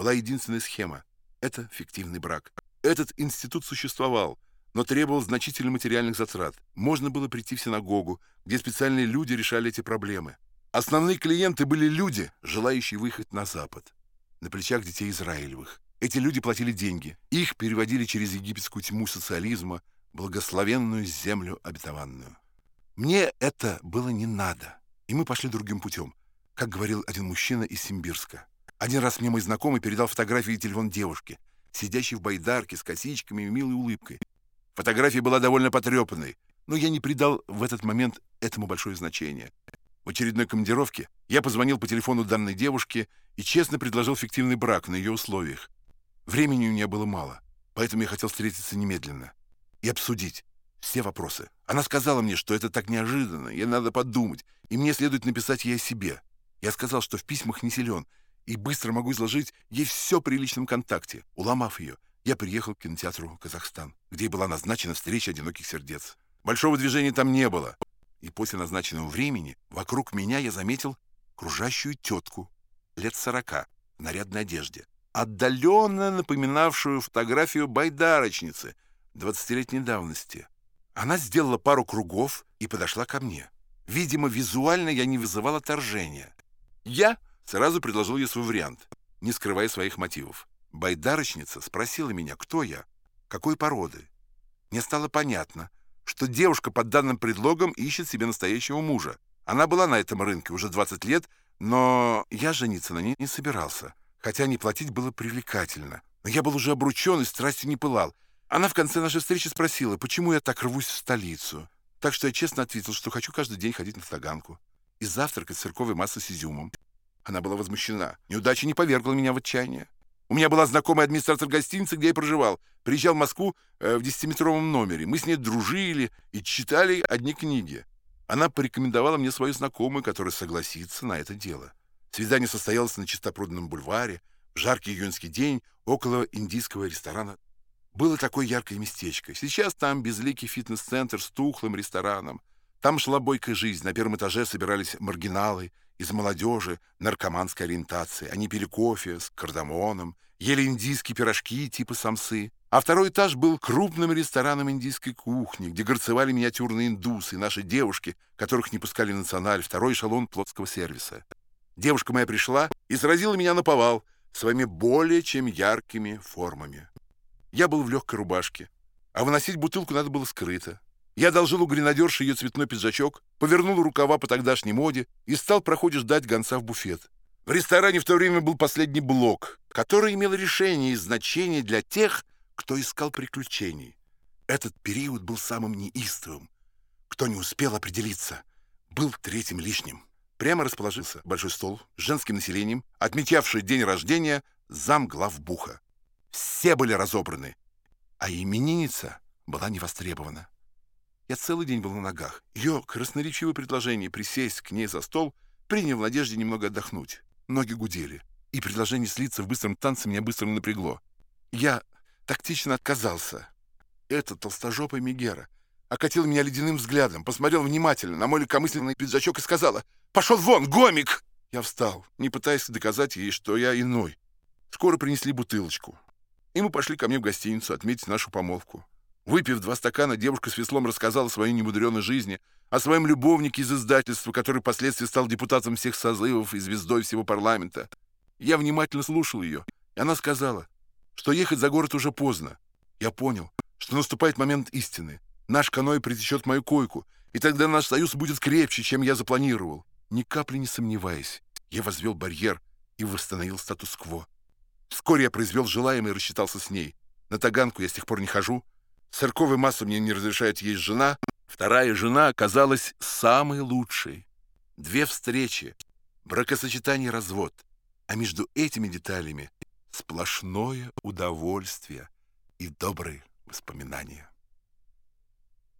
была единственная схема — это фиктивный брак. Этот институт существовал, но требовал значительных материальных затрат. Можно было прийти в синагогу, где специальные люди решали эти проблемы. Основные клиенты были люди, желающие выехать на Запад, на плечах детей Израилевых. Эти люди платили деньги. Их переводили через египетскую тьму социализма, благословенную землю обетованную. Мне это было не надо, и мы пошли другим путем, как говорил один мужчина из Симбирска. Один раз мне мой знакомый передал фотографию и телефон девушки, сидящей в байдарке с косичками и милой улыбкой. Фотография была довольно потрепанной, но я не придал в этот момент этому большое значение. В очередной командировке я позвонил по телефону данной девушке и честно предложил фиктивный брак на ее условиях. Времени у меня было мало, поэтому я хотел встретиться немедленно и обсудить все вопросы. Она сказала мне, что это так неожиданно, ей надо подумать, и мне следует написать ей о себе. Я сказал, что в письмах не силен, и быстро могу изложить ей все при личном контакте. Уломав ее, я приехал к кинотеатру «Казахстан», где была назначена встреча одиноких сердец. Большого движения там не было. И после назначенного времени вокруг меня я заметил кружащую тетку лет сорока в нарядной одежде, отдаленно напоминавшую фотографию байдарочницы двадцатилетней давности. Она сделала пару кругов и подошла ко мне. Видимо, визуально я не вызывал отторжения. Я Сразу предложил ей свой вариант, не скрывая своих мотивов. Байдарочница спросила меня, кто я, какой породы. Мне стало понятно, что девушка под данным предлогом ищет себе настоящего мужа. Она была на этом рынке уже 20 лет, но я жениться на ней не собирался, хотя не платить было привлекательно. Но я был уже обручен и страстью не пылал. Она в конце нашей встречи спросила, почему я так рвусь в столицу. Так что я честно ответил, что хочу каждый день ходить на таганку и завтракать церковой массой с изюмом. Она была возмущена. Неудача не повергла меня в отчаяние. У меня была знакомая администратор гостиницы, где я проживал. Приезжал в Москву э, в десятиметровом номере. Мы с ней дружили и читали одни книги. Она порекомендовала мне свою знакомую, которая согласится на это дело. Свидание состоялось на Чистопрудном бульваре в жаркий июньский день около индийского ресторана. Было такое яркое местечко. Сейчас там безликий фитнес-центр с тухлым рестораном. Там шла бойкая жизнь. На первом этаже собирались маргиналы из молодежи наркоманской ориентации. Они пили кофе с кардамоном, ели индийские пирожки типа самсы. А второй этаж был крупным рестораном индийской кухни, где горцевали миниатюрные индусы, наши девушки, которых не пускали националь, второй эшелон плотского сервиса. Девушка моя пришла и сразила меня на повал своими более чем яркими формами. Я был в легкой рубашке, а выносить бутылку надо было скрыто. Я одолжил у гренадерши ее цветной пиджачок, повернул рукава по тогдашней моде и стал проходе ждать гонца в буфет. В ресторане в то время был последний блок, который имел решение и значение для тех, кто искал приключений. Этот период был самым неистовым. Кто не успел определиться, был третьим лишним. Прямо расположился большой стол с женским населением, отмечавший день рождения зам главбуха. Все были разобраны, а именинница была не востребована. Я целый день был на ногах. Ее красноречивое предложение присесть к ней за стол принял в надежде немного отдохнуть. Ноги гудели, и предложение слиться в быстром танце меня быстро напрягло. Я тактично отказался. Этот толстожопый Мегера окатил меня ледяным взглядом, посмотрел внимательно на мой легкомысленный пиджачок и сказала «Пошел вон, гомик!» Я встал, не пытаясь доказать ей, что я иной. Скоро принесли бутылочку. И мы пошли ко мне в гостиницу отметить нашу помолвку. Выпив два стакана, девушка с веслом рассказала о своей немудреной жизни, о своем любовнике из издательства, который впоследствии стал депутатом всех созывов и звездой всего парламента. Я внимательно слушал ее, и она сказала, что ехать за город уже поздно. Я понял, что наступает момент истины. Наш каной притечет мою койку, и тогда наш союз будет крепче, чем я запланировал. Ни капли не сомневаясь, я возвел барьер и восстановил статус-кво. Вскоре я произвел желаемое и рассчитался с ней. На Таганку я с тех пор не хожу, Церковной массу мне не разрешает есть жена. Вторая жена оказалась самой лучшей. Две встречи, бракосочетание развод. А между этими деталями сплошное удовольствие и добрые воспоминания.